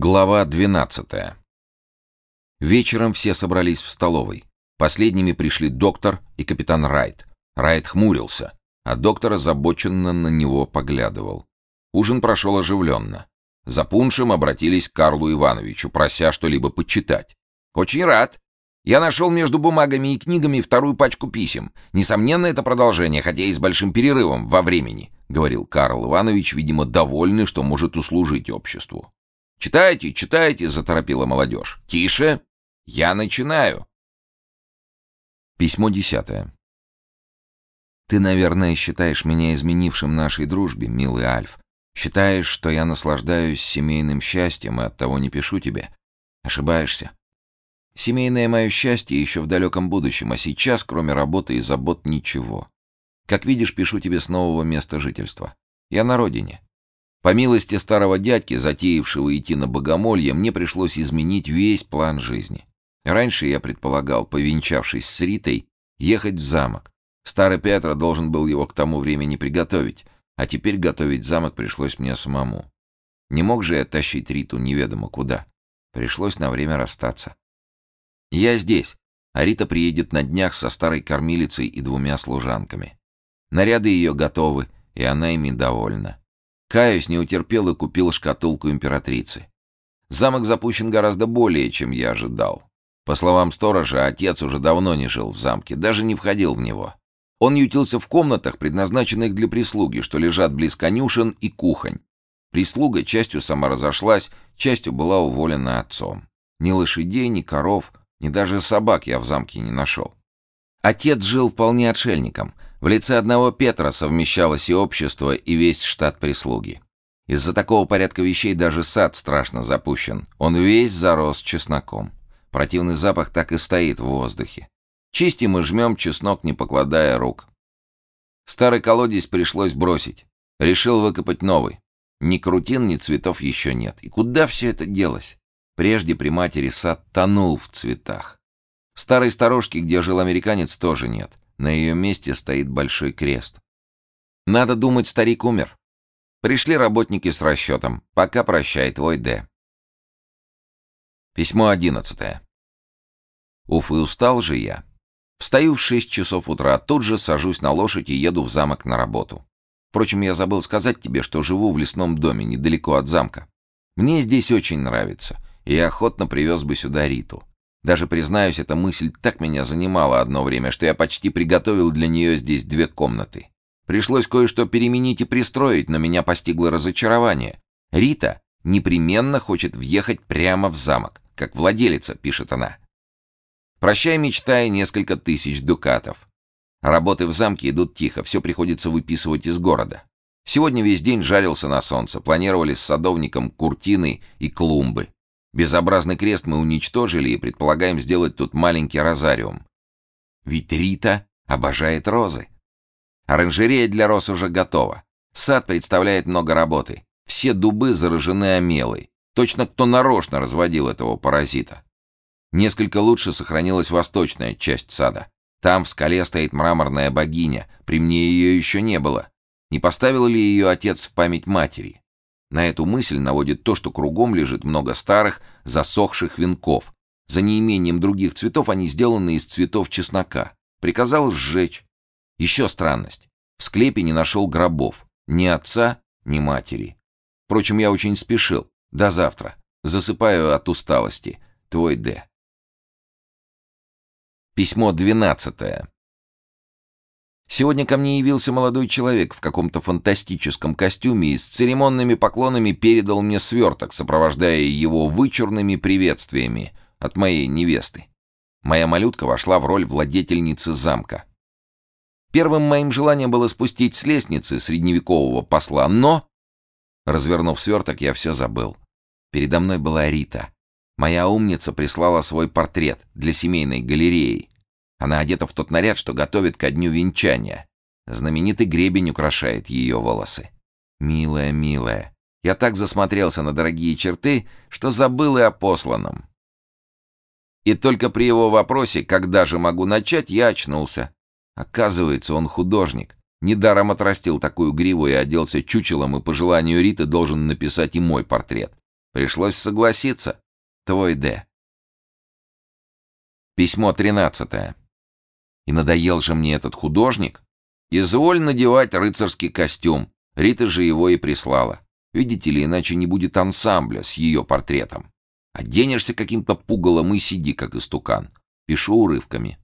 Глава 12. Вечером все собрались в столовой. Последними пришли доктор и капитан Райт. Райт хмурился, а доктор озабоченно на него поглядывал. Ужин прошел оживленно. За пуншем обратились к Карлу Ивановичу, прося что-либо почитать. «Очень рад. Я нашел между бумагами и книгами вторую пачку писем. Несомненно, это продолжение, хотя и с большим перерывом во времени», — говорил Карл Иванович, видимо, довольный, что может услужить обществу. «Читайте, читайте», — заторопила молодежь. «Тише! Я начинаю!» Письмо десятое. «Ты, наверное, считаешь меня изменившим нашей дружбе, милый Альф. Считаешь, что я наслаждаюсь семейным счастьем и оттого не пишу тебе. Ошибаешься. Семейное мое счастье еще в далеком будущем, а сейчас, кроме работы и забот, ничего. Как видишь, пишу тебе с нового места жительства. Я на родине. По милости старого дядьки, затеявшего идти на богомолье, мне пришлось изменить весь план жизни. Раньше я предполагал, повенчавшись с Ритой, ехать в замок. Старый Петра должен был его к тому времени приготовить, а теперь готовить замок пришлось мне самому. Не мог же я тащить Риту неведомо куда. Пришлось на время расстаться. Я здесь, а Рита приедет на днях со старой кормилицей и двумя служанками. Наряды ее готовы, и она ими довольна. Каюсь, не утерпел и купил шкатулку императрицы. Замок запущен гораздо более, чем я ожидал. По словам сторожа, отец уже давно не жил в замке, даже не входил в него. Он ютился в комнатах, предназначенных для прислуги, что лежат близ конюшен и кухонь. Прислуга частью сама разошлась, частью была уволена отцом. Ни лошадей, ни коров, ни даже собак я в замке не нашел. Отец жил вполне отшельником — в лице одного Петра совмещалось и общество, и весь штат прислуги. Из-за такого порядка вещей даже сад страшно запущен. Он весь зарос чесноком. Противный запах так и стоит в воздухе. Чистим и жмем чеснок, не покладая рук. Старый колодец пришлось бросить. Решил выкопать новый. Ни крутин, ни цветов еще нет. И куда все это делось? Прежде при матери сад тонул в цветах. Старой сторожки, где жил американец, тоже нет. На ее месте стоит большой крест. Надо думать, старик умер. Пришли работники с расчетом. Пока прощай, твой Д. Письмо одиннадцатое. Уф, и устал же я. Встаю в шесть часов утра, тут же сажусь на лошадь и еду в замок на работу. Впрочем, я забыл сказать тебе, что живу в лесном доме, недалеко от замка. Мне здесь очень нравится, и я охотно привез бы сюда Риту. Даже, признаюсь, эта мысль так меня занимала одно время, что я почти приготовил для нее здесь две комнаты. Пришлось кое-что переменить и пристроить, но меня постигло разочарование. Рита непременно хочет въехать прямо в замок, как владелица, пишет она. Прощай, мечта и несколько тысяч дукатов. Работы в замке идут тихо, все приходится выписывать из города. Сегодня весь день жарился на солнце, планировали с садовником куртины и клумбы. Безобразный крест мы уничтожили и предполагаем сделать тут маленький розариум. Ведь Рита обожает розы. Оранжерея для роз уже готова. Сад представляет много работы. Все дубы заражены омелой. Точно кто нарочно разводил этого паразита. Несколько лучше сохранилась восточная часть сада. Там в скале стоит мраморная богиня. При мне ее еще не было. Не поставил ли ее отец в память матери? На эту мысль наводит то, что кругом лежит много старых, засохших венков. За неимением других цветов они сделаны из цветов чеснока. Приказал сжечь. Еще странность. В склепе не нашел гробов. Ни отца, ни матери. Впрочем, я очень спешил. До завтра. Засыпаю от усталости. Твой Д. Письмо двенадцатое. Сегодня ко мне явился молодой человек в каком-то фантастическом костюме и с церемонными поклонами передал мне сверток, сопровождая его вычурными приветствиями от моей невесты. Моя малютка вошла в роль владетельницы замка. Первым моим желанием было спустить с лестницы средневекового посла, но... Развернув сверток, я все забыл. Передо мной была Рита. Моя умница прислала свой портрет для семейной галереи. Она одета в тот наряд, что готовит ко дню венчания. Знаменитый гребень украшает ее волосы. Милая, милая. Я так засмотрелся на дорогие черты, что забыл и о посланном. И только при его вопросе, когда же могу начать, я очнулся. Оказывается, он художник. Недаром отрастил такую гриву и оделся чучелом, и по желанию Риты должен написать и мой портрет. Пришлось согласиться. Твой Д. Письмо тринадцатое. И надоел же мне этот художник. Изволь надевать рыцарский костюм. Рита же его и прислала. Видите ли, иначе не будет ансамбля с ее портретом. Оденешься каким-то пугалом и сиди, как истукан. Пишу урывками.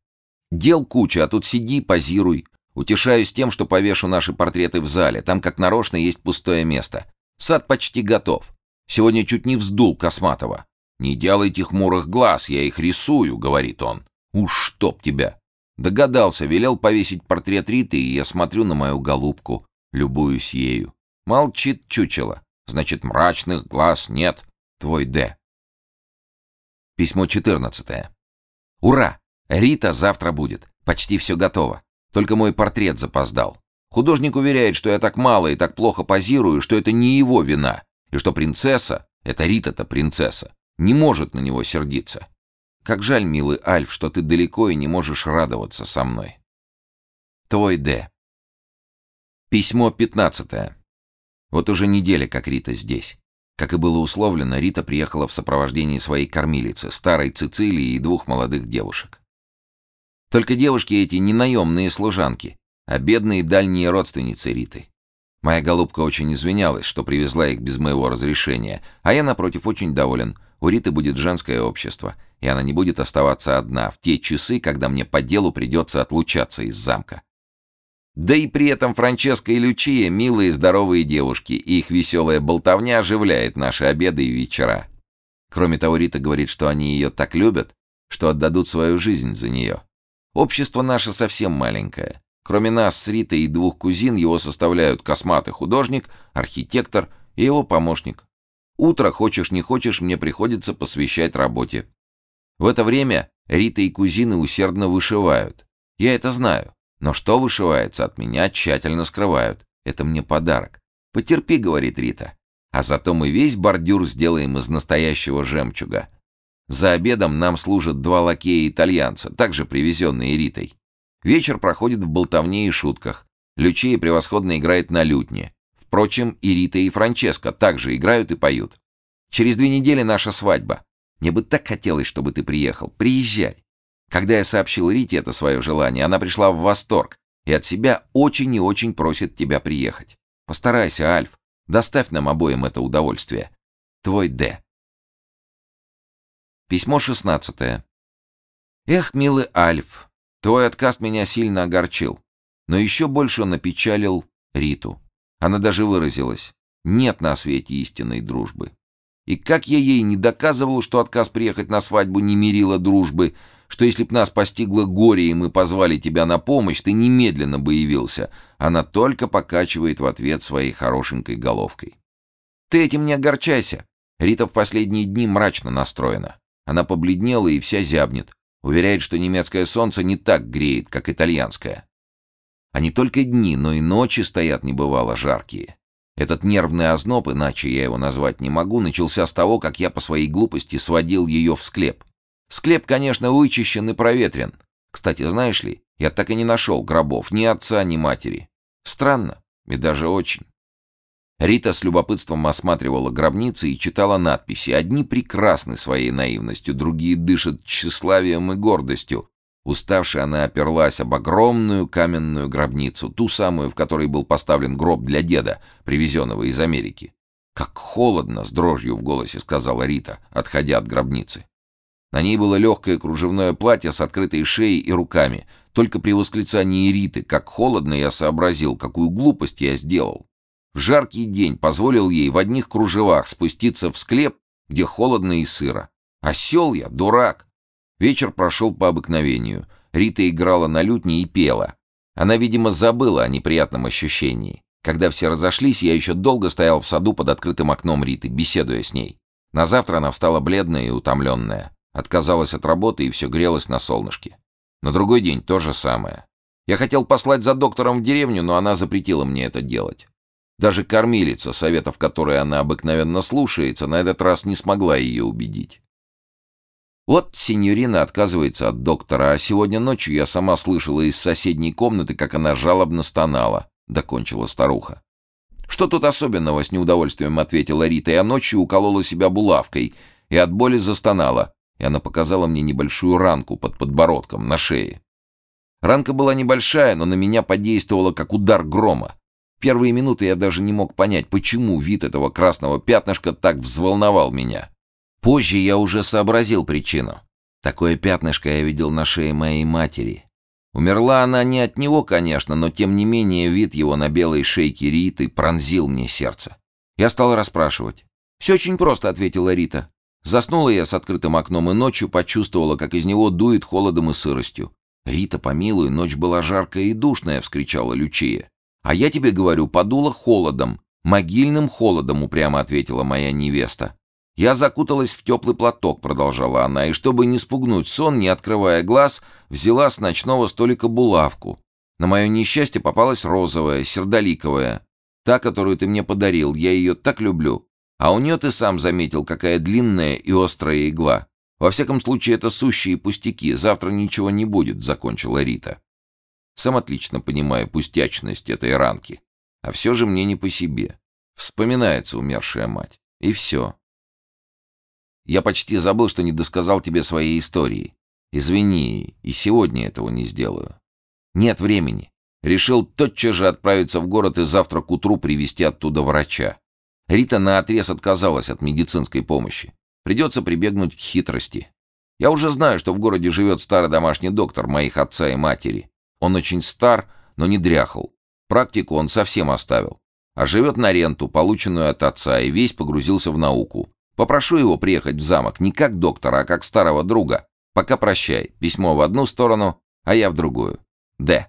Дел куча, а тут сиди, позируй. Утешаюсь тем, что повешу наши портреты в зале. Там, как нарочно, есть пустое место. Сад почти готов. Сегодня чуть не вздул Косматова. «Не делайте хмурых глаз, я их рисую», — говорит он. «Уж чтоб тебя!» Догадался, велел повесить портрет Риты, и я смотрю на мою голубку, любуюсь ею. Молчит чучело. Значит, мрачных глаз нет. Твой Д. Письмо 14. Ура! Рита завтра будет. Почти все готово. Только мой портрет запоздал. Художник уверяет, что я так мало и так плохо позирую, что это не его вина, и что принцесса, это Рита-то принцесса, не может на него сердиться. Как жаль, милый Альф, что ты далеко и не можешь радоваться со мной. Твой Д. Письмо 15. Вот уже неделя, как Рита здесь. Как и было условлено, Рита приехала в сопровождении своей кормилицы, старой Цицилии и двух молодых девушек. Только девушки эти не наемные служанки, а бедные дальние родственницы Риты. Моя голубка очень извинялась, что привезла их без моего разрешения, а я, напротив, очень доволен. У Риты будет женское общество, и она не будет оставаться одна в те часы, когда мне по делу придется отлучаться из замка. Да и при этом Франческа и Лючия — милые здоровые девушки, и их веселая болтовня оживляет наши обеды и вечера. Кроме того, Рита говорит, что они ее так любят, что отдадут свою жизнь за нее. Общество наше совсем маленькое. Кроме нас с Ритой и двух кузин его составляют косматый художник, архитектор и его помощник. Утро, хочешь не хочешь, мне приходится посвящать работе. В это время Рита и кузины усердно вышивают. Я это знаю. Но что вышивается от меня, тщательно скрывают. Это мне подарок. Потерпи, говорит Рита. А зато мы весь бордюр сделаем из настоящего жемчуга. За обедом нам служат два лакея-итальянца, также привезенные Ритой. Вечер проходит в болтовне и шутках. Лючия превосходно играет на лютне. Впрочем, и Рита, и Франческо также играют и поют. Через две недели наша свадьба. Мне бы так хотелось, чтобы ты приехал. Приезжай. Когда я сообщил Рите это свое желание, она пришла в восторг и от себя очень и очень просит тебя приехать. Постарайся, Альф, доставь нам обоим это удовольствие. Твой Д. Письмо 16. Эх, милый Альф, твой отказ меня сильно огорчил, но еще больше он опечалил Риту. Она даже выразилась. Нет на свете истинной дружбы. И как я ей не доказывал, что отказ приехать на свадьбу не мирило дружбы, что если б нас постигло горе и мы позвали тебя на помощь, ты немедленно бы явился. Она только покачивает в ответ своей хорошенькой головкой. Ты этим не огорчайся. Рита в последние дни мрачно настроена. Она побледнела и вся зябнет. Уверяет, что немецкое солнце не так греет, как итальянское. А не только дни, но и ночи стоят небывало жаркие. Этот нервный озноб, иначе я его назвать не могу, начался с того, как я по своей глупости сводил ее в склеп. Склеп, конечно, вычищен и проветрен. Кстати, знаешь ли, я так и не нашел гробов ни отца, ни матери. Странно, и даже очень. Рита с любопытством осматривала гробницы и читала надписи. Одни прекрасны своей наивностью, другие дышат тщеславием и гордостью. Уставшая она оперлась об огромную каменную гробницу, ту самую, в которой был поставлен гроб для деда, привезенного из Америки. «Как холодно!» — с дрожью в голосе сказала Рита, отходя от гробницы. На ней было легкое кружевное платье с открытой шеей и руками. Только при восклицании Риты, как холодно, я сообразил, какую глупость я сделал. В жаркий день позволил ей в одних кружевах спуститься в склеп, где холодно и сыро. Осел я, дурак. Вечер прошел по обыкновению. Рита играла на лютне и пела. Она, видимо, забыла о неприятном ощущении. Когда все разошлись, я еще долго стоял в саду под открытым окном Риты, беседуя с ней. На завтра она встала бледная и утомленная. Отказалась от работы и все грелась на солнышке. На другой день то же самое. Я хотел послать за доктором в деревню, но она запретила мне это делать. Даже кормилица, советов которой она обыкновенно слушается, на этот раз не смогла ее убедить. Вот сеньорина отказывается от доктора, а сегодня ночью я сама слышала из соседней комнаты, как она жалобно стонала, — докончила старуха. «Что тут особенного?» — с неудовольствием ответила Рита. «Я ночью уколола себя булавкой и от боли застонала». И она показала мне небольшую ранку под подбородком, на шее. Ранка была небольшая, но на меня подействовала как удар грома. Первые минуты я даже не мог понять, почему вид этого красного пятнышка так взволновал меня. Позже я уже сообразил причину. Такое пятнышко я видел на шее моей матери. Умерла она не от него, конечно, но тем не менее вид его на белой шейке Риты пронзил мне сердце. Я стал расспрашивать. «Все очень просто», — ответила Рита. Заснула я с открытым окном и ночью почувствовала, как из него дует холодом и сыростью. «Рита, помилуй, ночь была жаркая и душная», — вскричала Лючия. «А я тебе говорю, подуло холодом, могильным холодом», — упрямо ответила моя невеста. «Я закуталась в теплый платок», — продолжала она, «и чтобы не спугнуть сон, не открывая глаз, взяла с ночного столика булавку. На мое несчастье попалась розовая, сердоликовая. Та, которую ты мне подарил, я ее так люблю. А у нее ты сам заметил, какая длинная и острая игла. Во всяком случае, это сущие пустяки, завтра ничего не будет», — закончила Рита. Сам отлично понимаю пустячность этой ранки. А все же мне не по себе. Вспоминается умершая мать. И все. Я почти забыл, что не досказал тебе своей истории. Извини, и сегодня этого не сделаю. Нет времени. Решил тотчас же отправиться в город и завтра к утру привезти оттуда врача. Рита наотрез отказалась от медицинской помощи. Придется прибегнуть к хитрости. Я уже знаю, что в городе живет старый домашний доктор моих отца и матери. Он очень стар, но не дряхл. Практику он совсем оставил. А живет на ренту, полученную от отца, и весь погрузился в науку. Попрошу его приехать в замок не как доктора, а как старого друга. Пока прощай. Письмо в одну сторону, а я в другую. Д.